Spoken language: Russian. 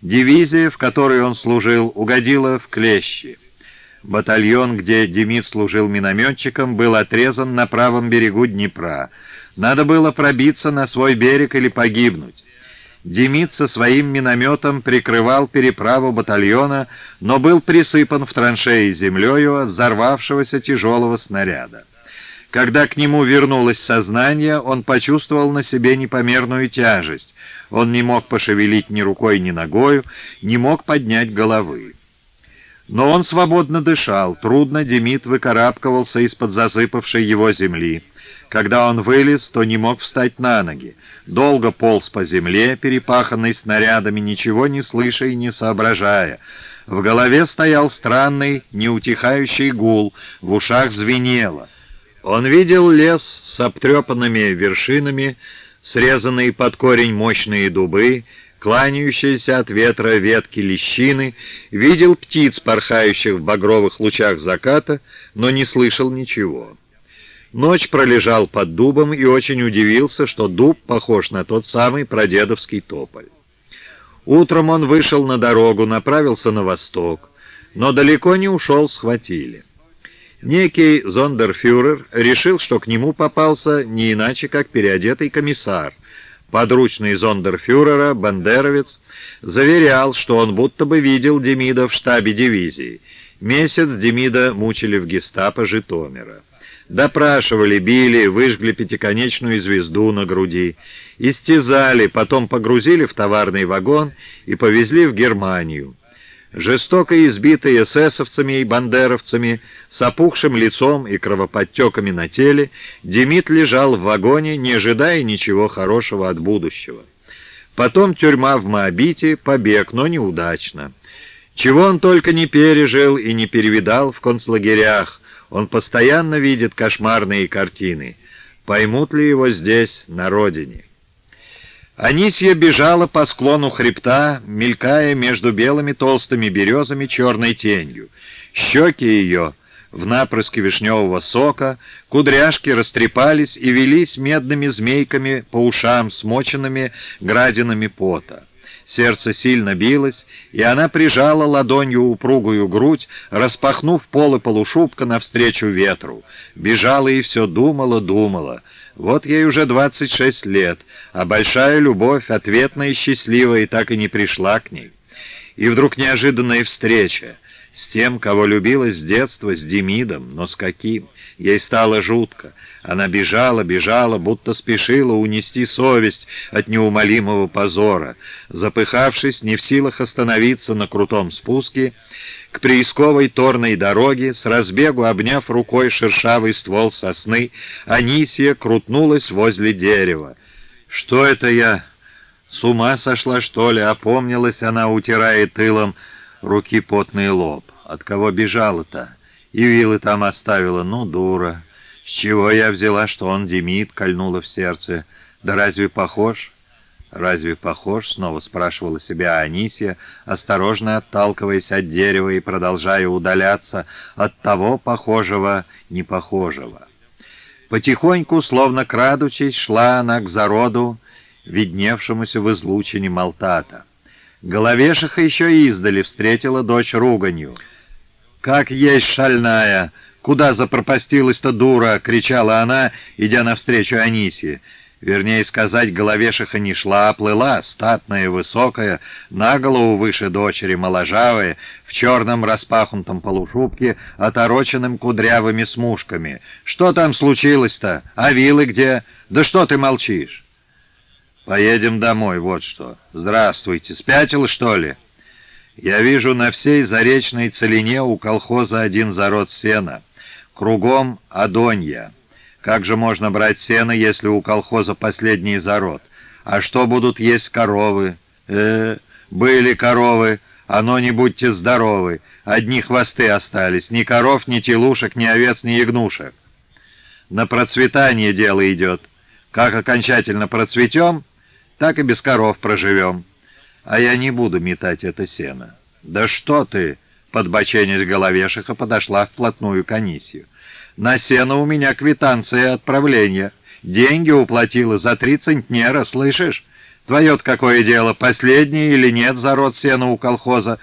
Дивизия, в которой он служил, угодила в клещи. Батальон, где Демид служил минометчиком, был отрезан на правом берегу Днепра. Надо было пробиться на свой берег или погибнуть. Демид со своим минометом прикрывал переправу батальона, но был присыпан в траншеи землею от взорвавшегося тяжелого снаряда. Когда к нему вернулось сознание, он почувствовал на себе непомерную тяжесть. Он не мог пошевелить ни рукой, ни ногою, не мог поднять головы. Но он свободно дышал, трудно Демид выкарабкивался из-под засыпавшей его земли. Когда он вылез, то не мог встать на ноги. Долго полз по земле, перепаханной снарядами, ничего не слыша и не соображая. В голове стоял странный, неутихающий гул, в ушах звенело. Он видел лес с обтрепанными вершинами, срезанные под корень мощные дубы, кланяющиеся от ветра ветки лещины, видел птиц, порхающих в багровых лучах заката, но не слышал ничего. Ночь пролежал под дубом и очень удивился, что дуб похож на тот самый прадедовский тополь. Утром он вышел на дорогу, направился на восток, но далеко не ушел, схватили. Некий зондерфюрер решил, что к нему попался не иначе, как переодетый комиссар. Подручный зондерфюрера, бандеровец, заверял, что он будто бы видел Демида в штабе дивизии. Месяц Демида мучили в гестапо Житомира. Допрашивали, били, выжгли пятиконечную звезду на груди, истязали, потом погрузили в товарный вагон и повезли в Германию. Жестоко избитый эсэсовцами и бандеровцами, с опухшим лицом и кровоподтеками на теле, Демид лежал в вагоне, не ожидая ничего хорошего от будущего. Потом тюрьма в Моабите, побег, но неудачно. Чего он только не пережил и не перевидал в концлагерях, он постоянно видит кошмарные картины. Поймут ли его здесь, на родине? Анисья бежала по склону хребта, мелькая между белыми толстыми березами черной тенью. Щеки ее в напрыске вишневого сока, кудряшки растрепались и велись медными змейками по ушам, смоченными градинами пота. Сердце сильно билось, и она прижала ладонью упругую грудь, распахнув полы полушубка навстречу ветру. Бежала и все думала, думала. Вот ей уже двадцать шесть лет, а большая любовь, ответная и счастливая, так и не пришла к ней. И вдруг неожиданная встреча с тем, кого любила с детства, с Демидом, но с каким? Ей стало жутко. Она бежала, бежала, будто спешила унести совесть от неумолимого позора. Запыхавшись, не в силах остановиться на крутом спуске, к приисковой торной дороге, с разбегу обняв рукой шершавый ствол сосны, Анисия крутнулась возле дерева. «Что это я? С ума сошла, что ли?» — опомнилась она, утирая тылом руки потный лоб. «От кого бежала-то?» И вилы там оставила. Ну, дура. С чего я взяла, что он Демид, кольнула в сердце. Да разве похож? «Разве похож?» — снова спрашивала себя Анисия, осторожно отталкиваясь от дерева и продолжая удаляться от того похожего непохожего. Потихоньку, словно крадучись, шла она к зароду, видневшемуся в излучине Малтата. Головешиха еще издали встретила дочь руганью — «Как есть шальная! Куда запропастилась-то дура?» — кричала она, идя навстречу Анисе. Вернее сказать, головешиха не шла, а плыла, статная, высокая, на голову выше дочери, моложавая, в черном распахнутом полушубке, отороченным кудрявыми смушками. «Что там случилось-то? А вилы где? Да что ты молчишь?» «Поедем домой, вот что. Здравствуйте. Спятил, что ли?» Я вижу на всей заречной целине у колхоза один зарод сена. Кругом Адонья. Как же можно брать сено, если у колхоза последний зарод? А что будут есть коровы? Э, были коровы, а но не будьте здоровы. Одни хвосты остались, ни коров, ни телушек, ни овец, ни ягнушек. На процветание дело идет. Как окончательно процветем, так и без коров проживем а я не буду метать это сено». «Да что ты!» — подбоченясь головешиха подошла вплотную к Анисию. «На сено у меня квитанция отправления. Деньги уплатила за три центнера, слышишь? Твое-то какое дело, последнее или нет зарод сена у колхоза?